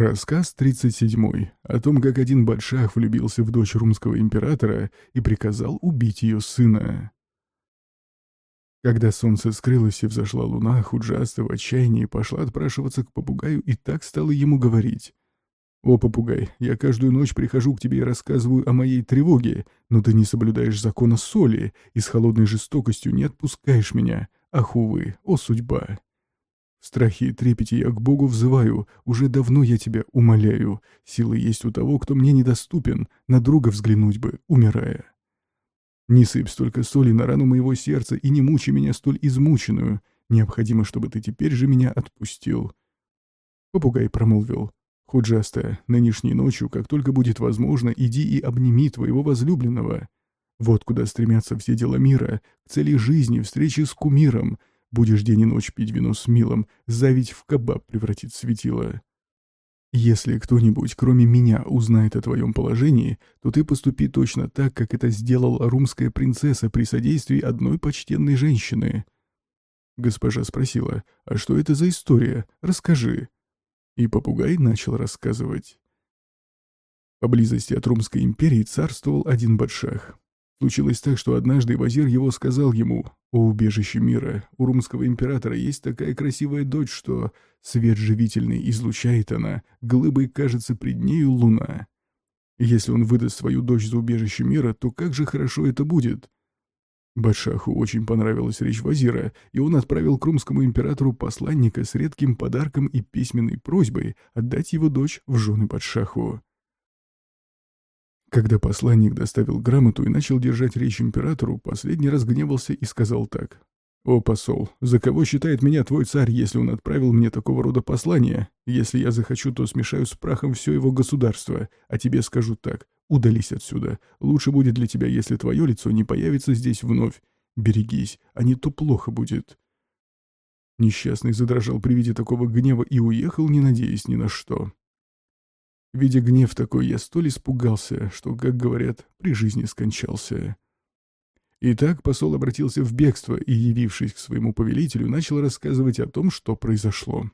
Рассказ 37 о том, как один Бадшах влюбился в дочь румского императора и приказал убить ее сына. Когда солнце скрылось и взошла луна, Худжаста в отчаянии пошла отпрашиваться к попугаю и так стала ему говорить. «О, попугай, я каждую ночь прихожу к тебе и рассказываю о моей тревоге, но ты не соблюдаешь закона соли и с холодной жестокостью не отпускаешь меня. Ах, увы, о судьба!» В страхе и трепете я к Богу взываю, уже давно я тебя умоляю. Силы есть у того, кто мне недоступен, на друга взглянуть бы, умирая. Не сыпь столько соли на рану моего сердца и не мучи меня столь измученную. Необходимо, чтобы ты теперь же меня отпустил. Попугай промолвил. Худжаста, нынешней ночью, как только будет возможно, иди и обними твоего возлюбленного. Вот куда стремятся все дела мира, к цели жизни, встречи с кумиром — Будешь день и ночь пить вино с милом, завить в кабаб превратит светило. Если кто-нибудь, кроме меня, узнает о твоем положении, то ты поступи точно так, как это сделала румская принцесса при содействии одной почтенной женщины. Госпожа спросила, а что это за история? Расскажи. И попугай начал рассказывать. Поблизости от Румской империи царствовал один Бадшах. Случилось так, что однажды вазир его сказал ему, «О убежище мира, у румского императора есть такая красивая дочь, что свет живительный излучает она, глыбой кажется пред нею луна. Если он выдаст свою дочь за убежище мира, то как же хорошо это будет?» Бадшаху очень понравилась речь вазира, и он отправил к румскому императору посланника с редким подарком и письменной просьбой отдать его дочь в жены Бадшаху. Когда посланник доставил грамоту и начал держать речь императору, последний разгневался и сказал так. «О, посол, за кого считает меня твой царь, если он отправил мне такого рода послание? Если я захочу, то смешаю с прахом все его государство, а тебе скажу так. Удались отсюда. Лучше будет для тебя, если твое лицо не появится здесь вновь. Берегись, а не то плохо будет». Несчастный задрожал при виде такого гнева и уехал, не надеясь ни на что. Видя гнев такой, я столь испугался, что, как говорят, при жизни скончался. Итак, посол обратился в бегство и, явившись к своему повелителю, начал рассказывать о том, что произошло.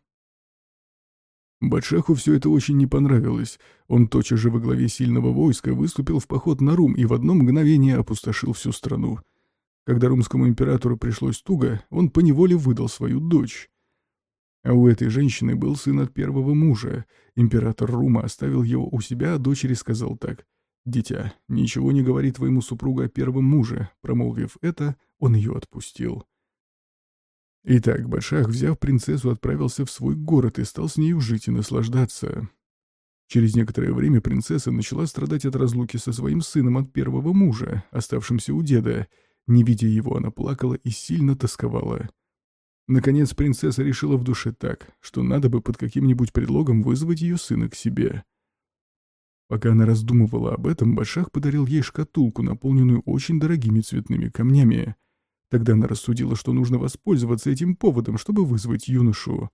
Батшаху все это очень не понравилось. Он тотчас же во главе сильного войска выступил в поход на Рум и в одно мгновение опустошил всю страну. Когда румскому императору пришлось туго, он поневоле выдал свою дочь. А у этой женщины был сын от первого мужа. Император Рума оставил его у себя, а дочери сказал так. «Дитя, ничего не говори твоему супругу о первом муже». Промолвив это, он ее отпустил. Итак, Башах, взяв принцессу, отправился в свой город и стал с нею жить и наслаждаться. Через некоторое время принцесса начала страдать от разлуки со своим сыном от первого мужа, оставшимся у деда. Не видя его, она плакала и сильно тосковала. Наконец принцесса решила в душе так, что надо бы под каким-нибудь предлогом вызвать ее сына к себе. Пока она раздумывала об этом, Башах подарил ей шкатулку, наполненную очень дорогими цветными камнями. Тогда она рассудила, что нужно воспользоваться этим поводом, чтобы вызвать юношу.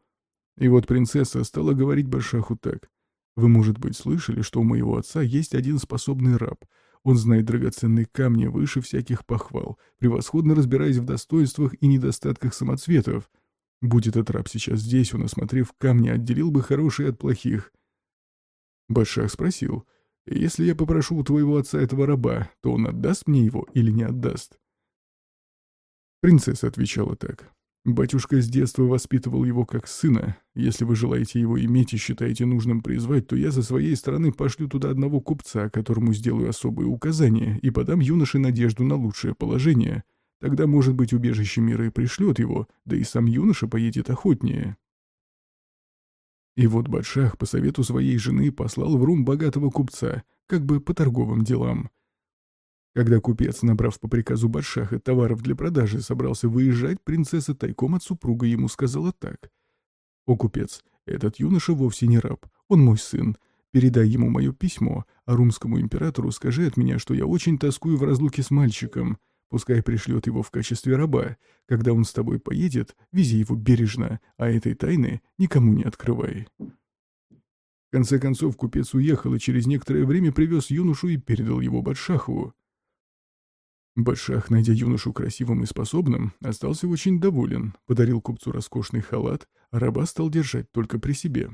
И вот принцесса стала говорить Башаху так. «Вы, может быть, слышали, что у моего отца есть один способный раб — он знает драгоценные камни выше всяких похвал, превосходно разбираясь в достоинствах и недостатках самоцветов. Будь этот раб сейчас здесь, он, осмотрев камни, отделил бы хорошие от плохих. Башах спросил, «Если я попрошу у твоего отца этого раба, то он отдаст мне его или не отдаст?» Принцесса отвечала так. Батюшка с детства воспитывал его как сына. Если вы желаете его иметь и считаете нужным призвать, то я со своей стороны пошлю туда одного купца, которому сделаю особые указания, и подам юноше надежду на лучшее положение. Тогда, может быть, убежище мира и пришлет его, да и сам юноша поедет охотнее. И вот Батшах по совету своей жены послал в Рум богатого купца, как бы по торговым делам. Когда купец, набрав по приказу Бадшаха товаров для продажи, собрался выезжать, принцесса тайком от супруга ему сказала так. «О, купец, этот юноша вовсе не раб, он мой сын. Передай ему мое письмо, а румскому императору скажи от меня, что я очень тоскую в разлуке с мальчиком. Пускай пришлет его в качестве раба. Когда он с тобой поедет, вези его бережно, а этой тайны никому не открывай». В конце концов, купец уехал и через некоторое время привез юношу и передал его Бадшаху. Башах, найдя юношу красивым и способным, остался очень доволен, подарил купцу роскошный халат, а раба стал держать только при себе.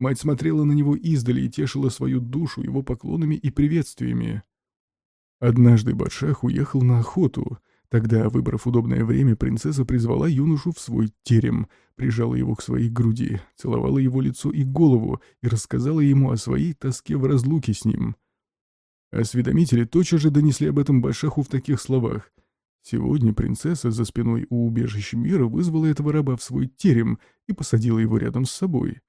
Мать смотрела на него издали и тешила свою душу его поклонами и приветствиями. Однажды Батшах уехал на охоту. Тогда, выбрав удобное время, принцесса призвала юношу в свой терем, прижала его к своей груди, целовала его лицо и голову и рассказала ему о своей тоске в разлуке с ним. Осведомители тотчас же донесли об этом Башаху в таких словах. Сегодня принцесса за спиной у убежища мира вызвала этого раба в свой терем и посадила его рядом с собой.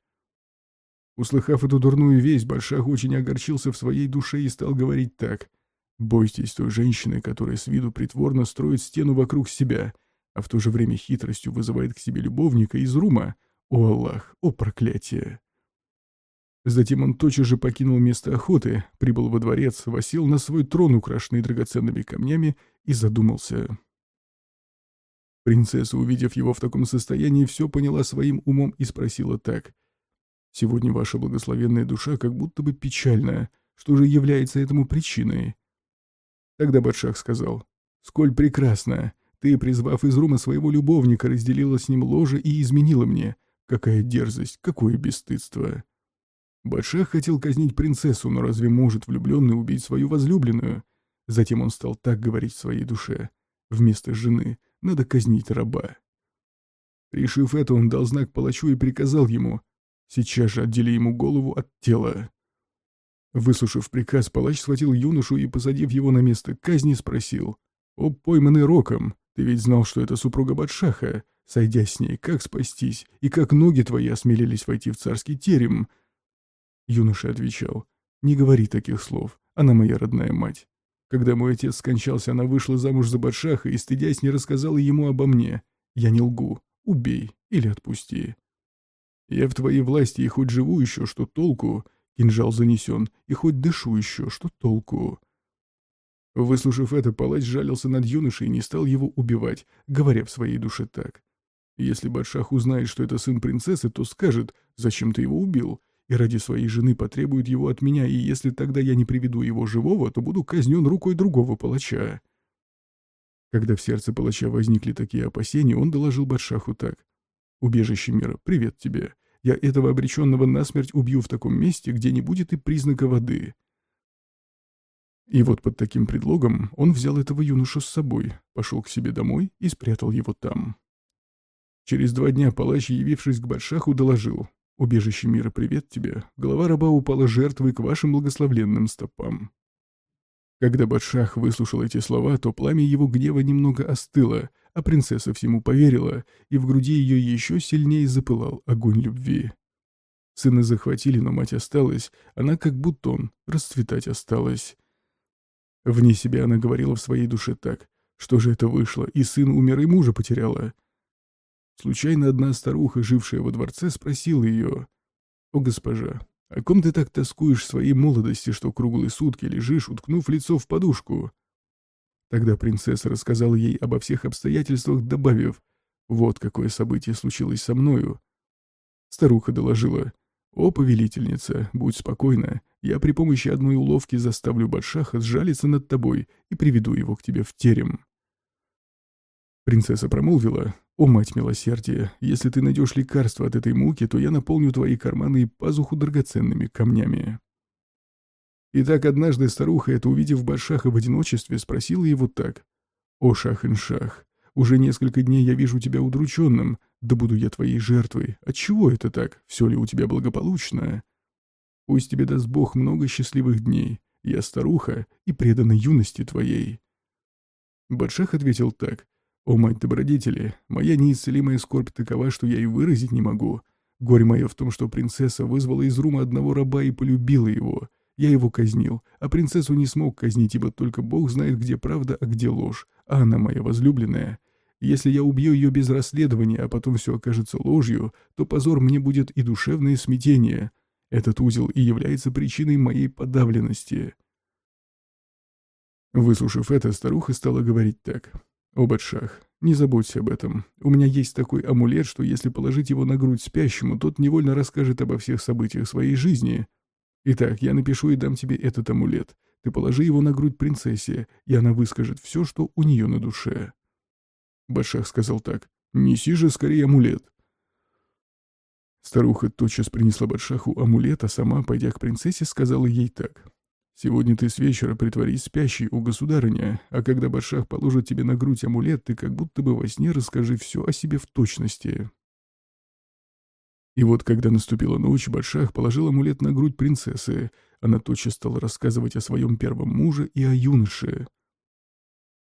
Услыхав эту дурную весть, Башах очень огорчился в своей душе и стал говорить так. «Бойтесь той женщины, которая с виду притворно строит стену вокруг себя, а в то же время хитростью вызывает к себе любовника из рума. О Аллах, о проклятие!» Затем он тотчас же покинул место охоты, прибыл во дворец, восел на свой трон, украшенный драгоценными камнями, и задумался. Принцесса, увидев его в таком состоянии, все поняла своим умом и спросила так. «Сегодня ваша благословенная душа как будто бы печальная. Что же является этому причиной?» Тогда Батшах сказал. «Сколь прекрасно! Ты, призвав из рума своего любовника, разделила с ним ложе и изменила мне. Какая дерзость, какое бесстыдство!» Батшах хотел казнить принцессу, но разве может влюбленный убить свою возлюбленную? Затем он стал так говорить в своей душе. Вместо жены надо казнить раба. Решив это, он дал знак палачу и приказал ему «Сейчас же отдели ему голову от тела». Выслушав приказ, палач схватил юношу и, посадив его на место казни, спросил «О, пойманный роком, ты ведь знал, что это супруга Батшаха. Сойдя с ней, как спастись, и как ноги твои осмелились войти в царский терем?» Юноша отвечал, «Не говори таких слов, она моя родная мать. Когда мой отец скончался, она вышла замуж за Батшаха и, стыдясь, не рассказала ему обо мне. Я не лгу, убей или отпусти. Я в твоей власти, и хоть живу еще, что толку, кинжал занесен, и хоть дышу еще, что толку». Выслушав это, палач жалился над юношей и не стал его убивать, говоря в своей душе так. «Если Батшах узнает, что это сын принцессы, то скажет, зачем ты его убил, и ради своей жены потребует его от меня, и если тогда я не приведу его живого, то буду казнен рукой другого палача». Когда в сердце палача возникли такие опасения, он доложил Батшаху так. «Убежище мира, привет тебе. Я этого обреченного насмерть убью в таком месте, где не будет и признака воды». И вот под таким предлогом он взял этого юношу с собой, пошел к себе домой и спрятал его там. Через два дня палач, явившись к Батшаху, доложил. Убежище мира, привет тебе. Голова раба упала жертвой к вашим благословленным стопам. Когда Батшах выслушал эти слова, то пламя его гнева немного остыло, а принцесса всему поверила, и в груди ее еще сильнее запылал огонь любви. Сына захватили, но мать осталась, она как бутон, расцветать осталась. Вне себя она говорила в своей душе так, что же это вышло, и сын умер, и мужа потеряла. Случайно одна старуха, жившая во дворце, спросила ее, «О, госпожа, о ком ты так тоскуешь своей молодости, что круглые сутки лежишь, уткнув лицо в подушку?» Тогда принцесса рассказала ей обо всех обстоятельствах, добавив, «Вот какое событие случилось со мною». Старуха доложила, «О, повелительница, будь спокойна, я при помощи одной уловки заставлю Батшаха сжалиться над тобой и приведу его к тебе в терем». Принцесса промолвила, «О, мать милосердия, если ты найдешь лекарство от этой муки, то я наполню твои карманы и пазуху драгоценными камнями». Итак, однажды старуха, это увидев Башаха в одиночестве, спросила его так. «О, Шах-ин-Шах, уже несколько дней я вижу тебя удрученным, да буду я твоей жертвой. Отчего это так? Все ли у тебя благополучно?» «Пусть тебе даст Бог много счастливых дней. Я старуха и предана юности твоей». Батшах ответил так. «О, мать добродетели, моя неисцелимая скорбь такова, что я и выразить не могу. Горе мое в том, что принцесса вызвала из рума одного раба и полюбила его. Я его казнил, а принцессу не смог казнить, ибо только Бог знает, где правда, а где ложь, а она моя возлюбленная. Если я убью ее без расследования, а потом все окажется ложью, то позор мне будет и душевное смятение. Этот узел и является причиной моей подавленности». Выслушав это, старуха стала говорить так. «О, Батшах, не забудься об этом. У меня есть такой амулет, что если положить его на грудь спящему, тот невольно расскажет обо всех событиях своей жизни. Итак, я напишу и дам тебе этот амулет. Ты положи его на грудь принцессе, и она выскажет все, что у нее на душе». Батшах сказал так. «Неси же скорее амулет». Старуха тотчас принесла Батшаху амулет, а сама, пойдя к принцессе, сказала ей так. «Сегодня ты с вечера притворись спящей у государыня, а когда Батшах положит тебе на грудь амулет, ты как будто бы во сне расскажи все о себе в точности». И вот, когда наступила ночь, Батшах положил амулет на грудь принцессы. Она тотчас стала рассказывать о своем первом муже и о юноше.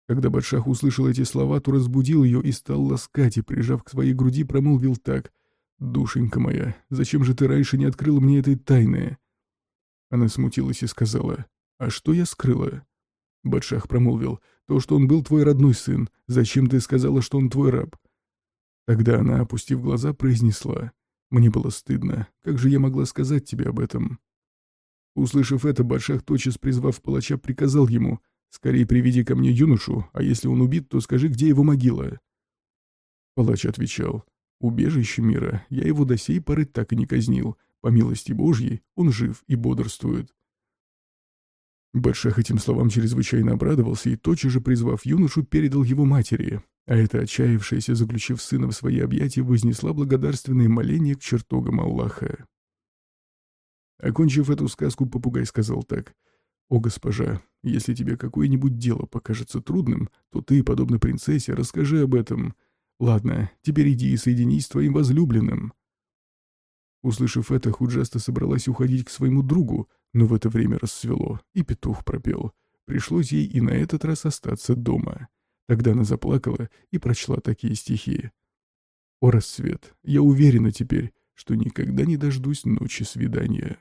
Когда Батшах услышал эти слова, то разбудил ее и стал ласкать, и, прижав к своей груди, промолвил так. «Душенька моя, зачем же ты раньше не открыла мне этой тайны?» Она смутилась и сказала, «А что я скрыла?» Батшах промолвил, «То, что он был твой родной сын. Зачем ты сказала, что он твой раб?» Тогда она, опустив глаза, произнесла, «Мне было стыдно. Как же я могла сказать тебе об этом?» Услышав это, Батшах, тотчас призвав палача, приказал ему, «Скорее приведи ко мне юношу, а если он убит, то скажи, где его могила». Палач отвечал, Убежище мира, я его до сей поры так и не казнил. По милости Божьей, он жив и бодрствует. Батшах этим словам чрезвычайно обрадовался и, тотчас же призвав юношу, передал его матери, а эта отчаявшаяся, заключив сына в свои объятия, вознесла благодарственные моления к чертогам Аллаха. Окончив эту сказку, попугай сказал так. «О, госпожа, если тебе какое-нибудь дело покажется трудным, то ты, подобно принцессе, расскажи об этом». «Ладно, теперь иди и соединись с твоим возлюбленным». Услышав это, Худжаста собралась уходить к своему другу, но в это время рассвело, и петух пропел. Пришлось ей и на этот раз остаться дома. Тогда она заплакала и прочла такие стихи. «О, рассвет, я уверена теперь, что никогда не дождусь ночи свидания».